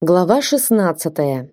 Глава 16.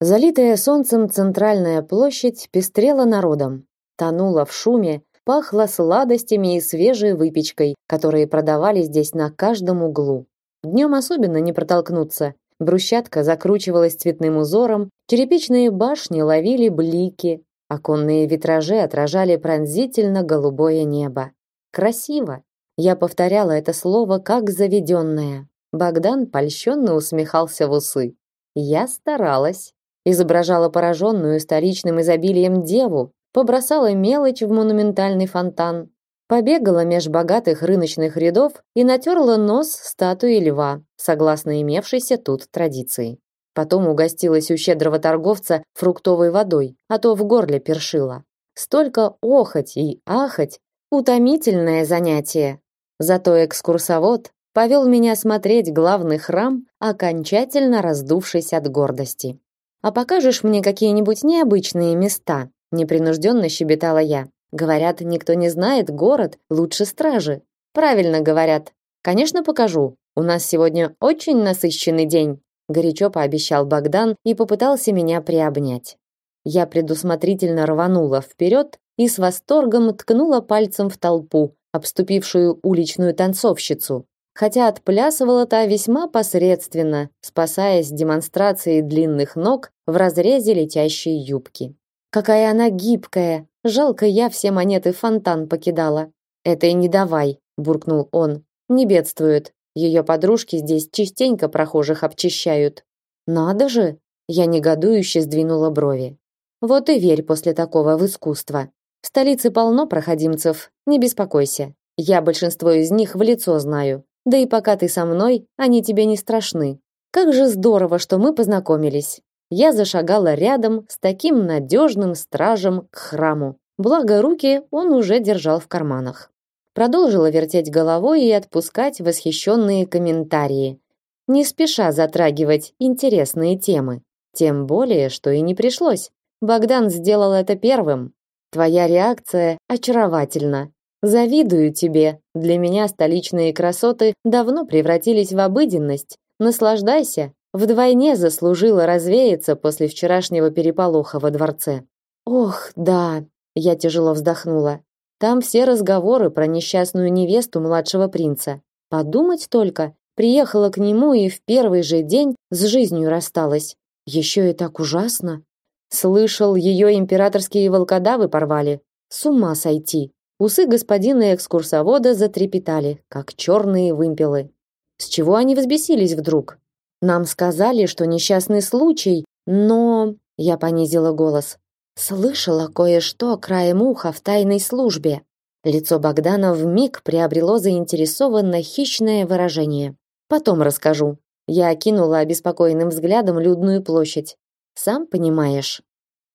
Залитая солнцем центральная площадь пестрела народом, тонула в шуме, пахла сладостями и свежей выпечкой, которые продавали здесь на каждом углу. Днем особенно не протолкнуться. Брусчатка закручивалась цветным узором, черепичные башни ловили блики, оконные витражи отражали пронзительно голубое небо. Красиво. Я повторяла это слово как заведенное. Богдан польщенно усмехался в усы. Я старалась. Изображала пораженную столичным изобилием деву, побросала мелочь в монументальный фонтан, побегала меж богатых рыночных рядов и натерла нос статуи льва, согласно имевшейся тут традиции. Потом угостилась у щедрого торговца фруктовой водой, а то в горле першила. Столько охоть и ахать – утомительное занятие. Зато экскурсовод повел меня смотреть главный храм, окончательно раздувшись от гордости. А покажешь мне какие-нибудь необычные места? непринужденно щебетала я. Говорят, никто не знает город лучше стражи. Правильно говорят. Конечно, покажу. У нас сегодня очень насыщенный день, горячо пообещал Богдан и попытался меня приобнять. Я предусмотрительно рванула вперед и с восторгом ткнула пальцем в толпу, обступившую уличную танцовщицу хотя отплясывала та весьма посредственно, спасаясь демонстрацией длинных ног в разрезе летящей юбки. Какая она гибкая! Жалко, я все монеты фонтан покидала. Это и не давай, буркнул он. Не бедствует. Ее подружки здесь частенько прохожих обчищают. Надо же, я негодующе сдвинула брови. Вот и верь после такого в искусство. В столице полно проходимцев, не беспокойся. Я большинство из них в лицо знаю. Да и пока ты со мной, они тебе не страшны. Как же здорово, что мы познакомились. Я зашагала рядом с таким надежным стражем к храму. Благо руки он уже держал в карманах. Продолжила вертеть головой и отпускать восхищенные комментарии, не спеша затрагивать интересные темы. Тем более, что и не пришлось. Богдан сделал это первым. Твоя реакция очаровательна. Завидую тебе. Для меня столичные красоты давно превратились в обыденность. Наслаждайся. Вдвойне заслужила развеяться после вчерашнего переполоха во дворце. Ох, да, я тяжело вздохнула. Там все разговоры про несчастную невесту младшего принца. Подумать только, приехала к нему и в первый же день с жизнью рассталась. Еще и так ужасно. Слышал, ее императорские волкодавы порвали. С ума сойти. Усы господина экскурсовода затрепетали, как черные вымпелы. С чего они взбесились вдруг? Нам сказали, что несчастный случай, но... Я понизила голос. Слышала кое-что краем уха в тайной службе. Лицо Богдана вмиг приобрело заинтересованно хищное выражение. Потом расскажу. Я окинула обеспокоенным взглядом людную площадь. Сам понимаешь,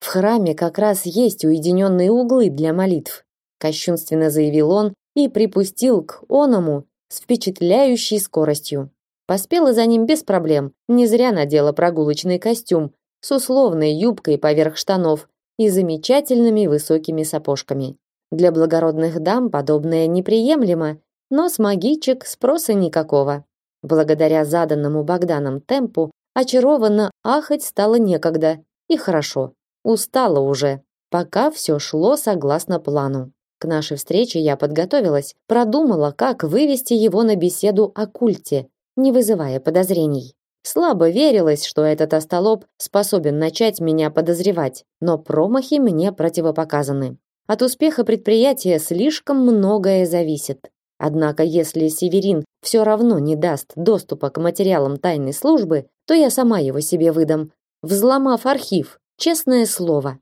в храме как раз есть уединенные углы для молитв кощунственно заявил он и припустил к оному с впечатляющей скоростью. Поспела за ним без проблем. Не зря надела прогулочный костюм с условной юбкой поверх штанов и замечательными высокими сапожками. Для благородных дам подобное неприемлемо, но с магичек спроса никакого. Благодаря заданному Богданом темпу очарованно ахать стало некогда. И хорошо. Устала уже. Пока все шло согласно плану. К нашей встрече я подготовилась, продумала, как вывести его на беседу о культе, не вызывая подозрений. Слабо верилось, что этот остолоп способен начать меня подозревать, но промахи мне противопоказаны. От успеха предприятия слишком многое зависит. Однако, если Северин все равно не даст доступа к материалам тайной службы, то я сама его себе выдам, взломав архив, честное слово.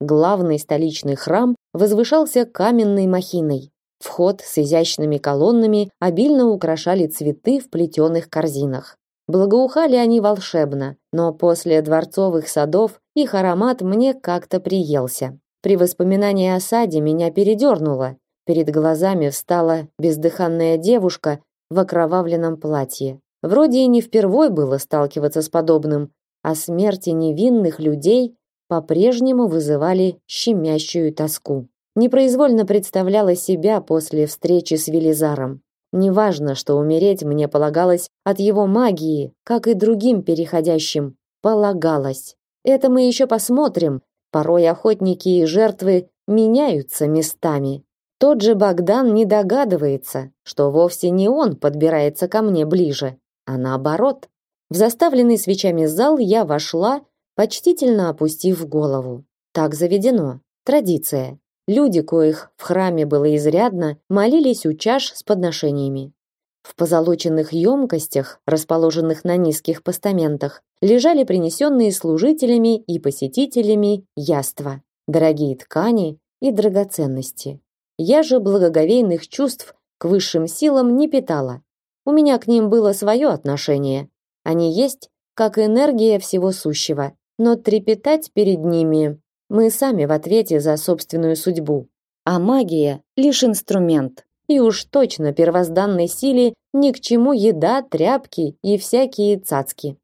Главный столичный храм возвышался каменной махиной. Вход с изящными колоннами обильно украшали цветы в плетеных корзинах. Благоухали они волшебно, но после дворцовых садов их аромат мне как-то приелся. При воспоминании о саде меня передернуло. Перед глазами встала бездыханная девушка в окровавленном платье. Вроде и не впервой было сталкиваться с подобным, а смерти невинных людей по-прежнему вызывали щемящую тоску. Непроизвольно представляла себя после встречи с Велизаром. Неважно, что умереть мне полагалось от его магии, как и другим переходящим. Полагалось. Это мы еще посмотрим. Порой охотники и жертвы меняются местами. Тот же Богдан не догадывается, что вовсе не он подбирается ко мне ближе, а наоборот. В заставленный свечами зал я вошла, почтительно опустив голову. Так заведено, традиция. Люди, коих в храме было изрядно, молились у чаш с подношениями. В позолоченных емкостях, расположенных на низких постаментах, лежали принесенные служителями и посетителями яства, дорогие ткани и драгоценности. Я же благоговейных чувств к высшим силам не питала. У меня к ним было свое отношение. Они есть, как энергия всего сущего, но трепетать перед ними мы сами в ответе за собственную судьбу. А магия лишь инструмент. И уж точно первозданной силе ни к чему еда, тряпки и всякие цацки.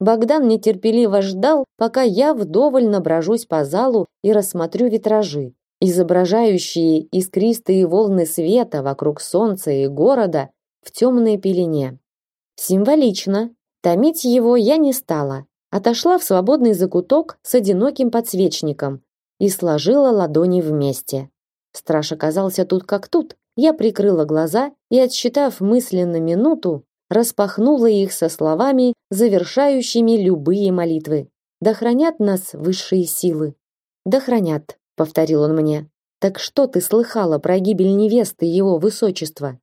Богдан нетерпеливо ждал, пока я вдоволь наброжусь по залу и рассмотрю витражи, изображающие искристые волны света вокруг солнца и города в темной пелене. Символично. Томить его я не стала, отошла в свободный закуток с одиноким подсвечником и сложила ладони вместе. Страж оказался тут как тут. Я прикрыла глаза и, отсчитав мысленно минуту, распахнула их со словами, завершающими любые молитвы. «Да хранят нас высшие силы!» «Да хранят», — повторил он мне. «Так что ты слыхала про гибель невесты его высочества?»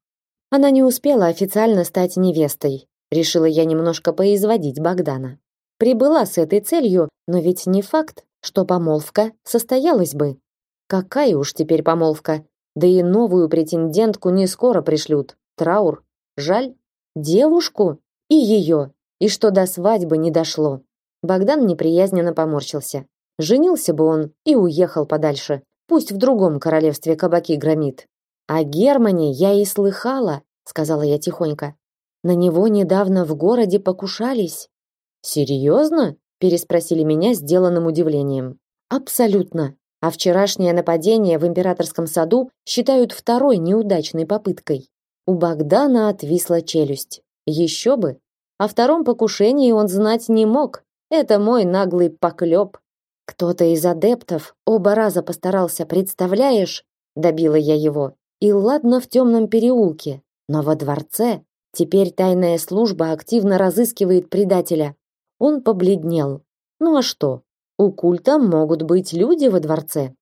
Она не успела официально стать невестой. Решила я немножко поизводить Богдана. Прибыла с этой целью, но ведь не факт, что помолвка состоялась бы. Какая уж теперь помолвка? Да и новую претендентку не скоро пришлют. Траур. Жаль. Девушку? И ее. И что до свадьбы не дошло. Богдан неприязненно поморщился. Женился бы он и уехал подальше. Пусть в другом королевстве кабаки громит. А Германе я и слыхала, сказала я тихонько. На него недавно в городе покушались. Серьезно? переспросили меня сделанным удивлением. Абсолютно. А вчерашнее нападение в императорском саду считают второй неудачной попыткой. У Богдана отвисла челюсть. Еще бы. О втором покушении он знать не мог. Это мой наглый поклеп. Кто-то из адептов оба раза постарался, представляешь? Добила я его. И ладно в темном переулке, но во дворце теперь тайная служба активно разыскивает предателя. Он побледнел. Ну а что? У культа могут быть люди во дворце.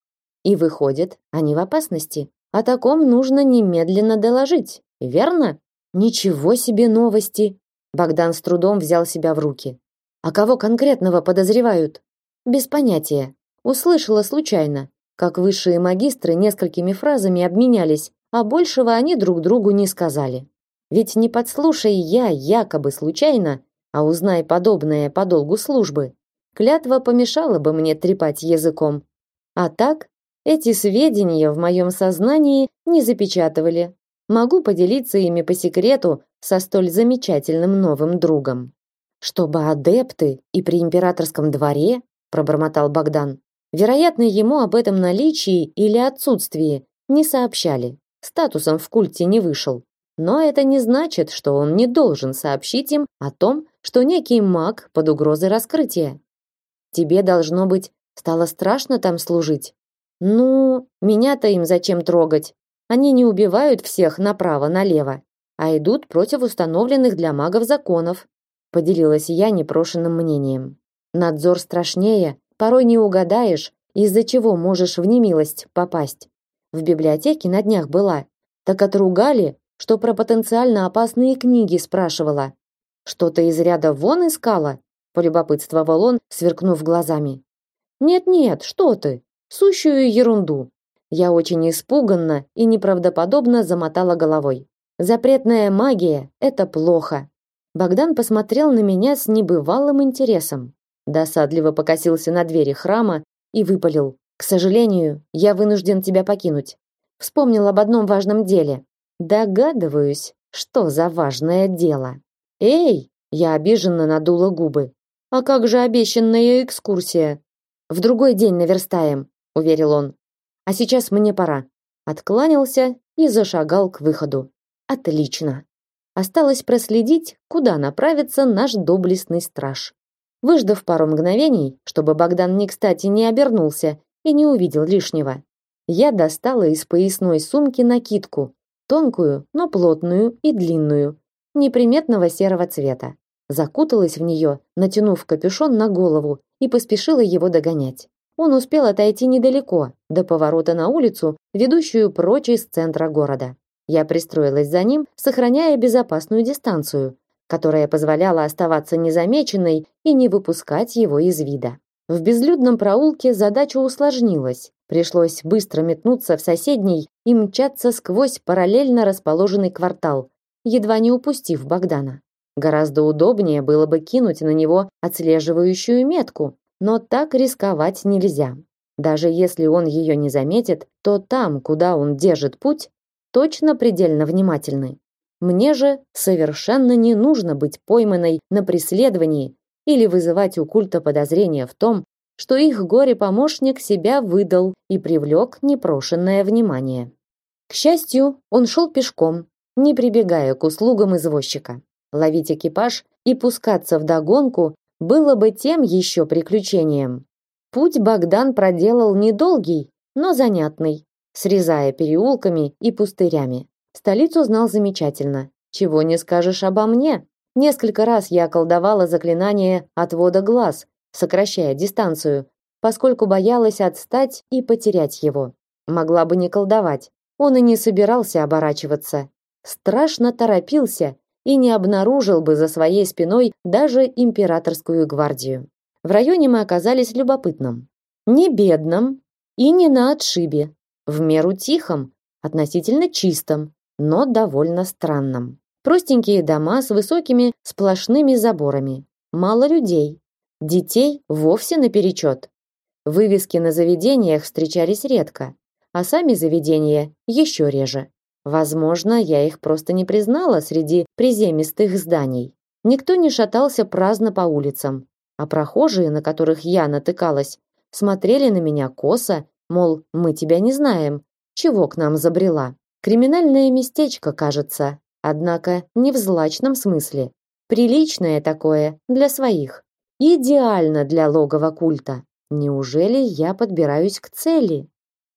И выходит, они в опасности. О таком нужно немедленно доложить, верно? Ничего себе новости. Богдан с трудом взял себя в руки. А кого конкретного подозревают? Без понятия. Услышала случайно, как высшие магистры несколькими фразами обменялись, а большего они друг другу не сказали. Ведь не подслушай я якобы случайно, а узнай подобное по долгу службы, клятва помешала бы мне трепать языком. А так, эти сведения в моем сознании не запечатывали. Могу поделиться ими по секрету со столь замечательным новым другом. Чтобы адепты и при императорском дворе, пробормотал Богдан. Вероятно, ему об этом наличии или отсутствии не сообщали. Статусом в культе не вышел. Но это не значит, что он не должен сообщить им о том, что некий маг под угрозой раскрытия. Тебе должно быть стало страшно там служить. Ну, меня-то им зачем трогать? Они не убивают всех направо-налево, а идут против установленных для магов законов. Поделилась я непрошенным мнением. Надзор страшнее, порой не угадаешь, из-за чего можешь в немилость попасть. В библиотеке на днях была, так отругали, что про потенциально опасные книги спрашивала. Что-то из ряда вон искала? полюбопытствовал он, сверкнув глазами. Нет-нет, что ты? Сущую ерунду. Я очень испуганно и неправдоподобно замотала головой. Запретная магия это плохо. Богдан посмотрел на меня с небывалым интересом. Досадливо покосился на двери храма и выпалил: "К сожалению, я вынужден тебя покинуть. Вспомнил об одном важном деле. Догадываюсь, что за важное дело. Эй, я обиженно надула губы. А как же обещанная экскурсия? В другой день наверстаем, уверил он. А сейчас мне пора. Откланялся и зашагал к выходу. Отлично. Осталось проследить, куда направится наш доблестный страж. Выждав пару мгновений, чтобы Богдан не кстати не обернулся и не увидел лишнего, я достала из поясной сумки накидку, тонкую, но плотную и длинную, неприметного серого цвета. Закуталась в нее, натянув капюшон на голову, и поспешила его догонять. Он успел отойти недалеко, до поворота на улицу, ведущую прочь из центра города. Я пристроилась за ним, сохраняя безопасную дистанцию, которая позволяла оставаться незамеченной и не выпускать его из вида. В безлюдном проулке задача усложнилась. Пришлось быстро метнуться в соседний и мчаться сквозь параллельно расположенный квартал, едва не упустив Богдана. Гораздо удобнее было бы кинуть на него отслеживающую метку, но так рисковать нельзя. Даже если он ее не заметит, то там, куда он держит путь, точно предельно внимательны. Мне же совершенно не нужно быть пойманной на преследовании или вызывать у культа подозрения в том, что их горе-помощник себя выдал и привлек непрошенное внимание. К счастью, он шел пешком, не прибегая к услугам извозчика. Ловить экипаж и пускаться в догонку было бы тем еще приключением. Путь Богдан проделал недолгий, но занятный срезая переулками и пустырями. Столицу знал замечательно. Чего не скажешь обо мне? Несколько раз я колдовала заклинание отвода глаз, сокращая дистанцию, поскольку боялась отстать и потерять его. Могла бы не колдовать. Он и не собирался оборачиваться. Страшно торопился и не обнаружил бы за своей спиной даже императорскую гвардию. В районе мы оказались любопытным. Не бедным и не на отшибе, в меру тихом, относительно чистом, но довольно странном. Простенькие дома с высокими сплошными заборами. Мало людей. Детей вовсе наперечет. Вывески на заведениях встречались редко, а сами заведения еще реже. Возможно, я их просто не признала среди приземистых зданий. Никто не шатался праздно по улицам, а прохожие, на которых я натыкалась, смотрели на меня косо Мол, мы тебя не знаем. Чего к нам забрела? Криминальное местечко, кажется. Однако не в злачном смысле. Приличное такое для своих. Идеально для логова культа. Неужели я подбираюсь к цели?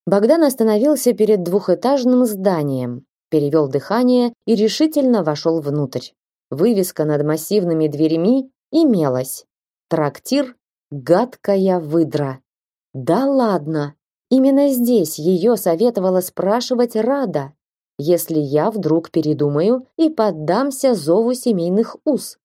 Богдан остановился перед двухэтажным зданием, перевел дыхание и решительно вошел внутрь. Вывеска над массивными дверями имелась. Трактир «Гадкая выдра». Да ладно! Именно здесь ее советовала спрашивать Рада, если я вдруг передумаю и поддамся зову семейных уз.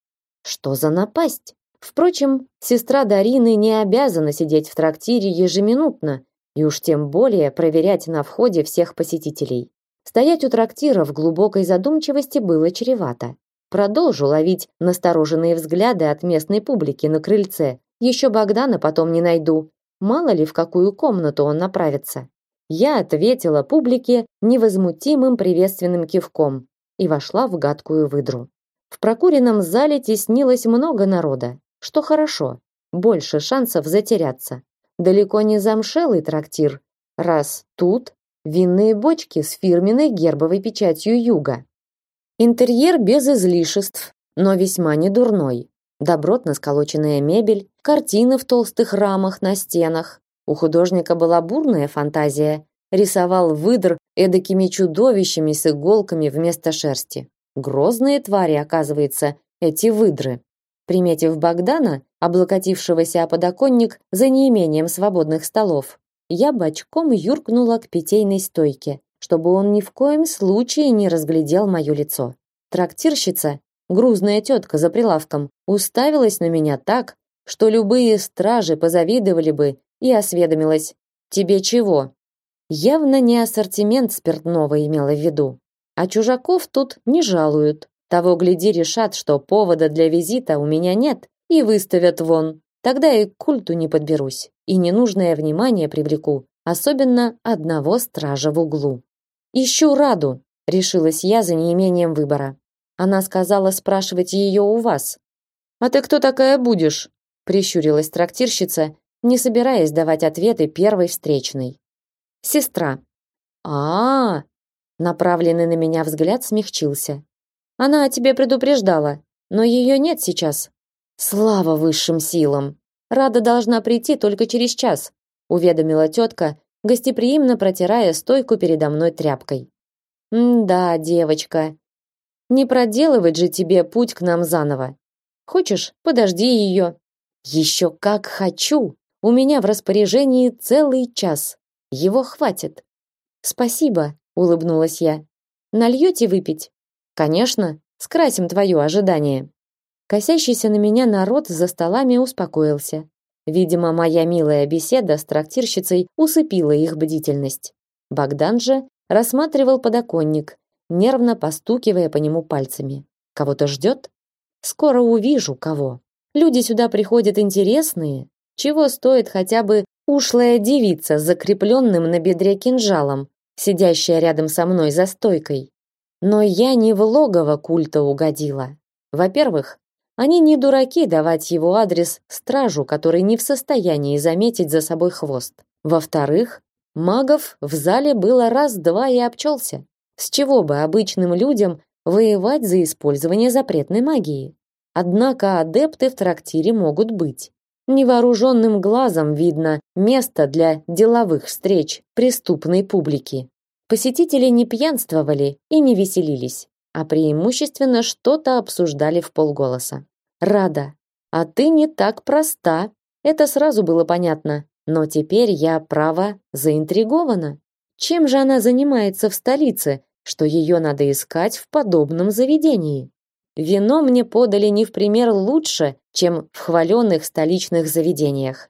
Что за напасть? Впрочем, сестра Дарины не обязана сидеть в трактире ежеминутно и уж тем более проверять на входе всех посетителей. Стоять у трактира в глубокой задумчивости было чревато. Продолжу ловить настороженные взгляды от местной публики на крыльце. Еще Богдана потом не найду, Мало ли в какую комнату он направится. Я ответила публике невозмутимым приветственным кивком и вошла в гадкую выдру. В прокуренном зале теснилось много народа, что хорошо, больше шансов затеряться. Далеко не замшелый трактир, раз тут винные бочки с фирменной гербовой печатью юга. Интерьер без излишеств, но весьма недурной добротно сколоченная мебель, картины в толстых рамах на стенах. У художника была бурная фантазия. Рисовал выдр эдакими чудовищами с иголками вместо шерсти. Грозные твари, оказывается, эти выдры. Приметив Богдана, облокотившегося о подоконник за неимением свободных столов, я бочком юркнула к питейной стойке, чтобы он ни в коем случае не разглядел мое лицо. Трактирщица, грузная тетка за прилавком, уставилась на меня так, что любые стражи позавидовали бы и осведомилась: "Тебе чего?" Явно не ассортимент спиртного имела в виду. А чужаков тут не жалуют. Того гляди решат, что повода для визита у меня нет, и выставят вон. Тогда и к культу не подберусь, и ненужное внимание привлеку, особенно одного стража в углу. Ищу Раду, решилась я за неимением выбора. Она сказала спрашивать ее у вас. А ты кто такая будешь? прищурилась трактирщица, не собираясь давать ответы первой встречной. Сестра. А, -а, -а Направленный на меня взгляд смягчился. Она о тебе предупреждала, но ее нет сейчас. Слава высшим силам. Рада должна прийти только через час, уведомила тетка, гостеприимно протирая стойку передо мной тряпкой. да, девочка. Не проделывать же тебе путь к нам заново. Хочешь, подожди ее. Еще как хочу. У меня в распоряжении целый час. Его хватит. Спасибо, улыбнулась я. Нальете выпить? Конечно, скрасим твое ожидание. Косящийся на меня народ за столами успокоился. Видимо, моя милая беседа с трактирщицей усыпила их бдительность. Богдан же рассматривал подоконник, нервно постукивая по нему пальцами. Кого-то ждет? Скоро увижу кого. Люди сюда приходят интересные. Чего стоит хотя бы ушлая девица с закрепленным на бедре кинжалом, сидящая рядом со мной за стойкой? Но я не в логово культа угодила. Во-первых, они не дураки давать его адрес стражу, который не в состоянии заметить за собой хвост. Во-вторых, магов в зале было раз-два и обчелся. С чего бы обычным людям воевать за использование запретной магии? Однако адепты в трактире могут быть. Невооруженным глазом видно место для деловых встреч преступной публики. Посетители не пьянствовали и не веселились, а преимущественно что-то обсуждали в полголоса. Рада, а ты не так проста. Это сразу было понятно, но теперь я право заинтригована. Чем же она занимается в столице, что ее надо искать в подобном заведении? Вино мне подали не в пример лучше, чем в хваленных столичных заведениях.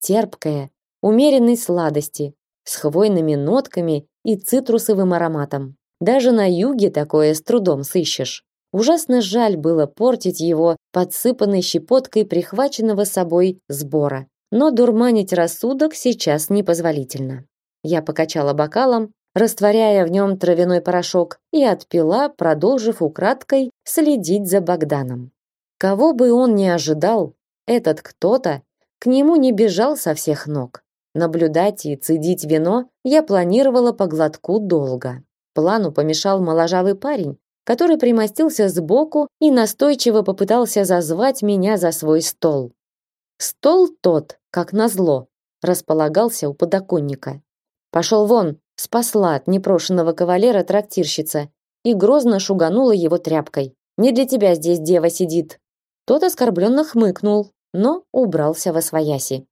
Терпкое, умеренной сладости, с хвойными нотками и цитрусовым ароматом. Даже на юге такое с трудом сыщешь. Ужасно жаль было портить его подсыпанной щепоткой прихваченного собой сбора. Но дурманить рассудок сейчас непозволительно. Я покачала бокалом, растворяя в нем травяной порошок, и отпила, продолжив украдкой следить за Богданом. Кого бы он ни ожидал, этот кто-то к нему не бежал со всех ног. Наблюдать и цедить вино я планировала по глотку долго. Плану помешал моложавый парень, который примостился сбоку и настойчиво попытался зазвать меня за свой стол. Стол тот, как назло, располагался у подоконника. Пошел вон, спасла от непрошенного кавалера трактирщица и грозно шуганула его тряпкой. Не для тебя здесь дева сидит. Тот оскорбленно хмыкнул, но убрался во свояси.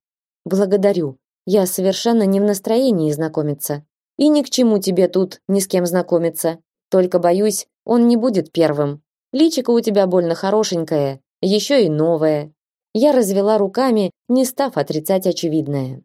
Благодарю, я совершенно не в настроении знакомиться. И ни к чему тебе тут ни с кем знакомиться. Только боюсь, он не будет первым. Личико у тебя больно хорошенькое, еще и новое. Я развела руками, не став отрицать очевидное.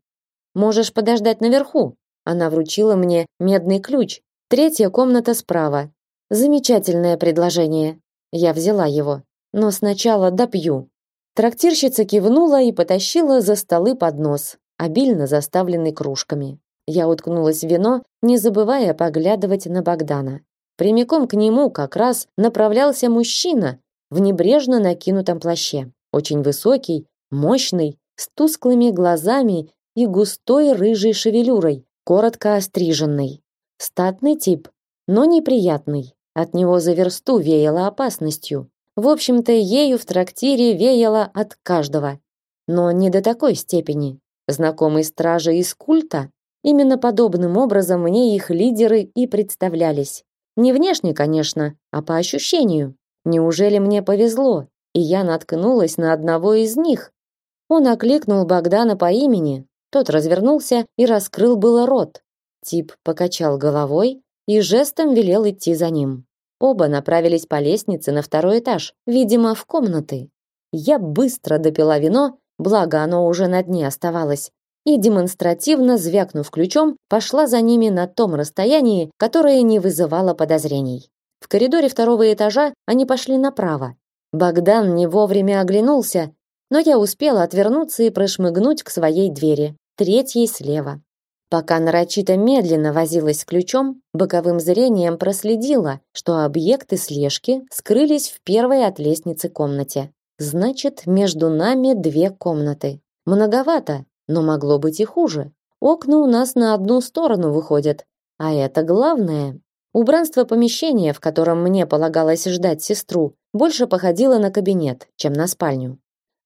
Можешь подождать наверху. Она вручила мне медный ключ. Третья комната справа. Замечательное предложение. Я взяла его. Но сначала допью. Трактирщица кивнула и потащила за столы поднос обильно заставленный кружками. Я уткнулась в вино, не забывая поглядывать на Богдана. Прямиком к нему как раз направлялся мужчина в небрежно накинутом плаще. Очень высокий, мощный, с тусклыми глазами и густой рыжей шевелюрой, коротко остриженный. Статный тип, но неприятный. От него за версту веяло опасностью. В общем-то, ею в трактире веяло от каждого. Но не до такой степени. Знакомый стражи из культа? Именно подобным образом мне их лидеры и представлялись. Не внешне, конечно, а по ощущению. Неужели мне повезло, и я наткнулась на одного из них? Он окликнул Богдана по имени. Тот развернулся и раскрыл было рот. Тип покачал головой и жестом велел идти за ним. Оба направились по лестнице на второй этаж, видимо, в комнаты. Я быстро допила вино благо оно уже на дне оставалось, и демонстративно звякнув ключом, пошла за ними на том расстоянии, которое не вызывало подозрений. В коридоре второго этажа они пошли направо. Богдан не вовремя оглянулся, но я успела отвернуться и прошмыгнуть к своей двери, третьей слева. Пока нарочито медленно возилась с ключом, боковым зрением проследила, что объекты слежки скрылись в первой от лестницы комнате. Значит, между нами две комнаты. Многовато, но могло быть и хуже. Окна у нас на одну сторону выходят, а это главное. Убранство помещения, в котором мне полагалось ждать сестру, больше походило на кабинет, чем на спальню.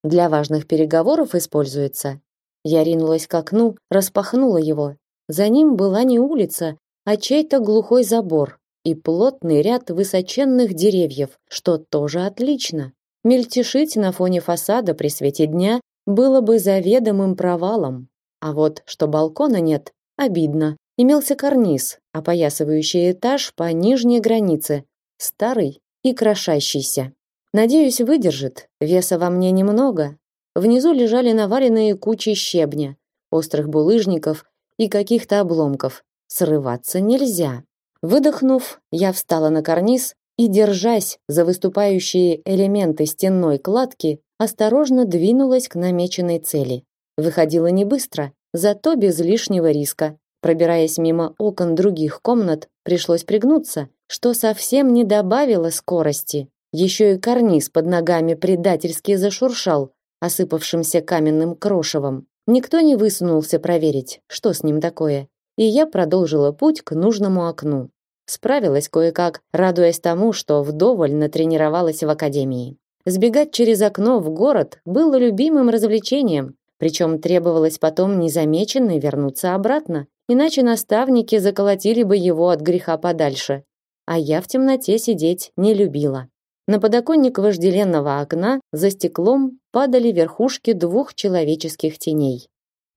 Для важных переговоров используется. Я ринулась к окну, распахнула его. За ним была не улица, а чей-то глухой забор и плотный ряд высоченных деревьев, что тоже отлично. Мельтешить на фоне фасада при свете дня было бы заведомым провалом. А вот что балкона нет, обидно. Имелся карниз, опоясывающий этаж по нижней границе, старый и крошащийся. Надеюсь, выдержит. Веса во мне немного. Внизу лежали наваленные кучи щебня, острых булыжников и каких-то обломков. Срываться нельзя. Выдохнув, я встала на карниз и, держась за выступающие элементы стенной кладки, осторожно двинулась к намеченной цели. Выходила не быстро, зато без лишнего риска. Пробираясь мимо окон других комнат, пришлось пригнуться, что совсем не добавило скорости. Еще и карниз под ногами предательски зашуршал, осыпавшимся каменным крошевом. Никто не высунулся проверить, что с ним такое. И я продолжила путь к нужному окну. Справилась кое-как, радуясь тому, что вдоволь натренировалась в академии. Сбегать через окно в город было любимым развлечением, причем требовалось потом незамеченно вернуться обратно, иначе наставники заколотили бы его от греха подальше. А я в темноте сидеть не любила. На подоконник вожделенного окна за стеклом падали верхушки двух человеческих теней.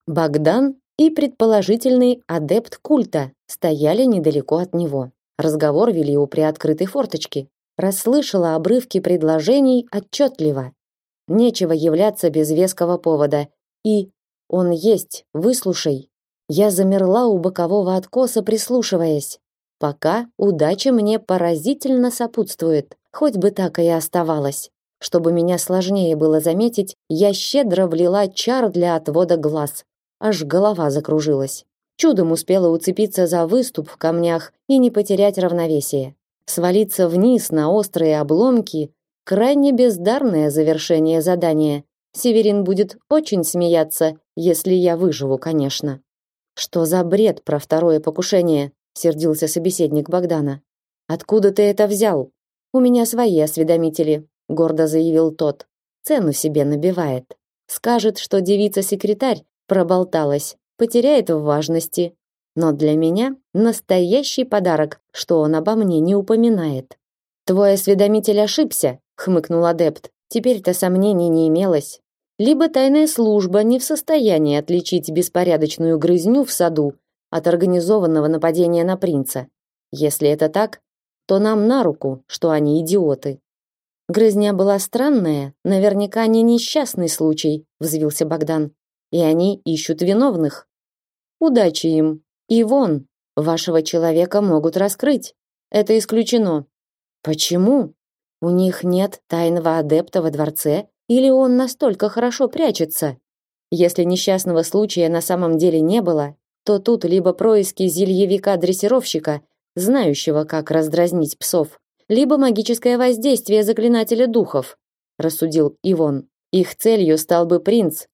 Богдан и предположительный адепт культа стояли недалеко от него. Разговор вели у приоткрытой форточки. Расслышала обрывки предложений отчетливо. Нечего являться без веского повода. И он есть, выслушай. Я замерла у бокового откоса, прислушиваясь. Пока удача мне поразительно сопутствует, хоть бы так и оставалось. Чтобы меня сложнее было заметить, я щедро влила чар для отвода глаз. Аж голова закружилась. Чудом успела уцепиться за выступ в камнях и не потерять равновесие. Свалиться вниз на острые обломки – крайне бездарное завершение задания. Северин будет очень смеяться, если я выживу, конечно. Что за бред про второе покушение? сердился собеседник Богдана. Откуда ты это взял? У меня свои осведомители, гордо заявил тот. Цену себе набивает. Скажет, что девица-секретарь проболталась, потеряет в важности. Но для меня настоящий подарок, что он обо мне не упоминает. Твой осведомитель ошибся, хмыкнул адепт. Теперь-то сомнений не имелось. Либо тайная служба не в состоянии отличить беспорядочную грызню в саду от организованного нападения на принца. Если это так, то нам на руку, что они идиоты. Грызня была странная, наверняка не несчастный случай, взвился Богдан. И они ищут виновных. Удачи им. И вон, вашего человека могут раскрыть. Это исключено. Почему? У них нет тайного адепта во дворце или он настолько хорошо прячется? Если несчастного случая на самом деле не было, то тут либо происки зельевика-дрессировщика, знающего, как раздразнить псов, либо магическое воздействие заклинателя духов, рассудил Ивон. Их целью стал бы принц,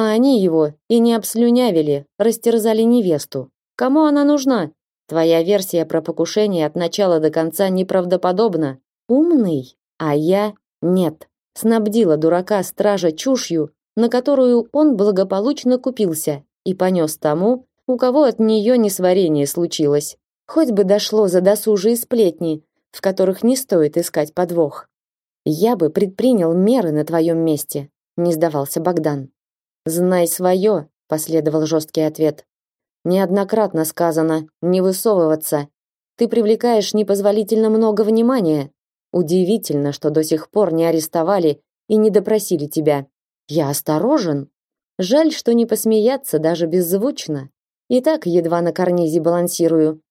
а они его и не обслюнявили, растерзали невесту. Кому она нужна? Твоя версия про покушение от начала до конца неправдоподобна. Умный, а я нет. Снабдила дурака стража чушью, на которую он благополучно купился и понес тому, у кого от нее несварение случилось. Хоть бы дошло за досужие сплетни, в которых не стоит искать подвох. Я бы предпринял меры на твоем месте, не сдавался Богдан. Знай свое, последовал жесткий ответ. Неоднократно сказано не высовываться. Ты привлекаешь непозволительно много внимания. Удивительно, что до сих пор не арестовали и не допросили тебя. Я осторожен. Жаль, что не посмеяться даже беззвучно. И так едва на карнизе балансирую.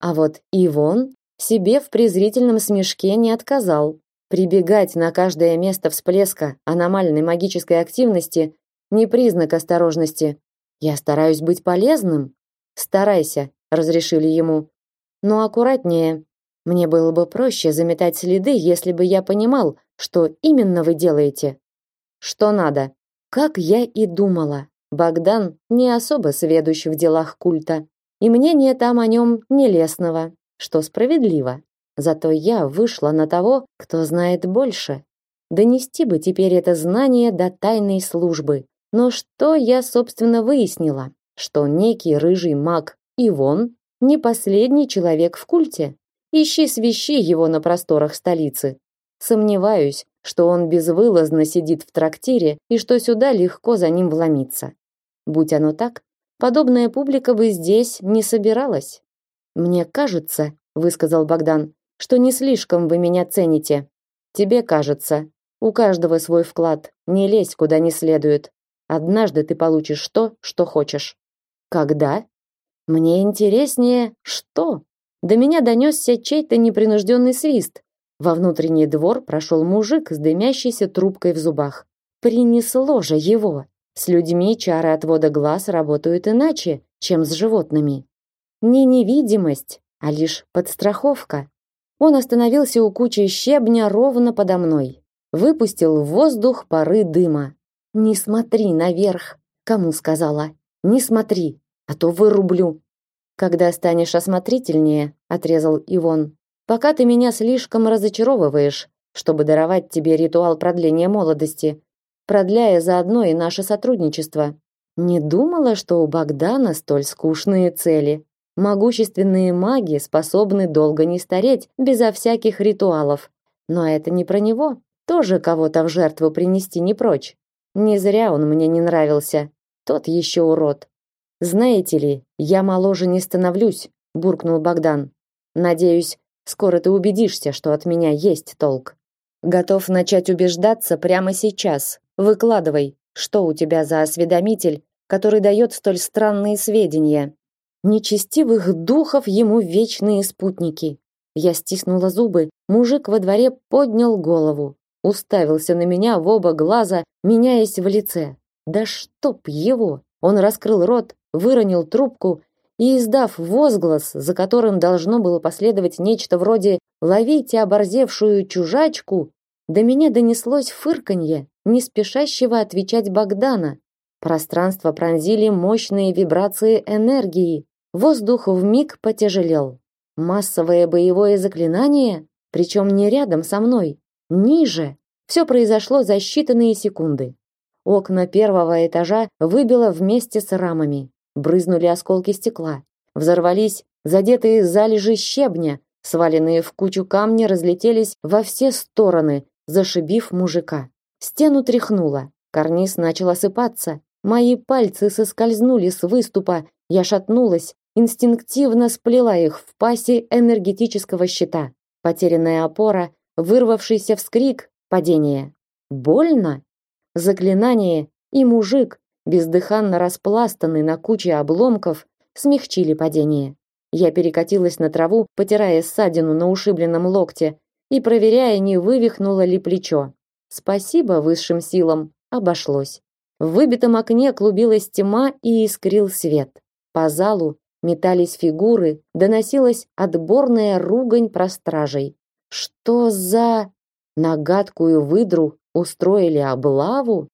А вот Ивон себе в презрительном смешке не отказал. Прибегать на каждое место всплеска аномальной магической активности не признак осторожности. Я стараюсь быть полезным. Старайся, разрешили ему. Но аккуратнее. Мне было бы проще заметать следы, если бы я понимал, что именно вы делаете. Что надо? Как я и думала. Богдан не особо сведущ в делах культа, и мнение там о нем нелестного. что справедливо. Зато я вышла на того, кто знает больше. Донести бы теперь это знание до тайной службы. Но что я, собственно, выяснила? Что некий рыжий маг Ивон не последний человек в культе. Ищи свищи его на просторах столицы. Сомневаюсь, что он безвылазно сидит в трактире и что сюда легко за ним вломиться. Будь оно так, подобная публика бы здесь не собиралась. Мне кажется, высказал Богдан, что не слишком вы меня цените. Тебе кажется. У каждого свой вклад. Не лезь куда не следует. Однажды ты получишь то, что хочешь. Когда? Мне интереснее, что? До меня донесся чей-то непринужденный свист. Во внутренний двор прошел мужик с дымящейся трубкой в зубах. Принесло же его. С людьми чары отвода глаз работают иначе, чем с животными. Не невидимость, а лишь подстраховка. Он остановился у кучи щебня ровно подо мной. Выпустил в воздух пары дыма. «Не смотри наверх!» Кому сказала? «Не смотри, а то вырублю!» «Когда станешь осмотрительнее», — отрезал Ивон. «Пока ты меня слишком разочаровываешь, чтобы даровать тебе ритуал продления молодости, продляя заодно и наше сотрудничество. Не думала, что у Богдана столь скучные цели. Могущественные маги способны долго не стареть безо всяких ритуалов. Но это не про него. Тоже кого-то в жертву принести не прочь. Не зря он мне не нравился. Тот еще урод. Знаете ли, я моложе не становлюсь, буркнул Богдан. Надеюсь, скоро ты убедишься, что от меня есть толк. Готов начать убеждаться прямо сейчас. Выкладывай, что у тебя за осведомитель, который дает столь странные сведения. Нечестивых духов ему вечные спутники. Я стиснула зубы. Мужик во дворе поднял голову, уставился на меня в оба глаза, меняясь в лице. Да чтоб его! Он раскрыл рот, выронил трубку и, издав возглас, за которым должно было последовать нечто вроде «ловите оборзевшую чужачку», до меня донеслось фырканье, не спешащего отвечать Богдана. Пространство пронзили мощные вибрации энергии. Воздух вмиг потяжелел. Массовое боевое заклинание, причем не рядом со мной, ниже. Все произошло за считанные секунды. Окна первого этажа выбило вместе с рамами. Брызнули осколки стекла. Взорвались задетые залежи щебня, сваленные в кучу камни разлетелись во все стороны, зашибив мужика. Стену тряхнуло. Карниз начал осыпаться. Мои пальцы соскользнули с выступа. Я шатнулась, инстинктивно сплела их в пасе энергетического щита. Потерянная опора, вырвавшийся вскрик, падение. Больно? Заклинание и мужик, бездыханно распластанный на куче обломков, смягчили падение. Я перекатилась на траву, потирая ссадину на ушибленном локте и проверяя, не вывихнуло ли плечо. Спасибо высшим силам, обошлось. В выбитом окне клубилась тьма и искрил свет. По залу метались фигуры, доносилась отборная ругань про стражей. Что за на гадкую выдру устроили облаву?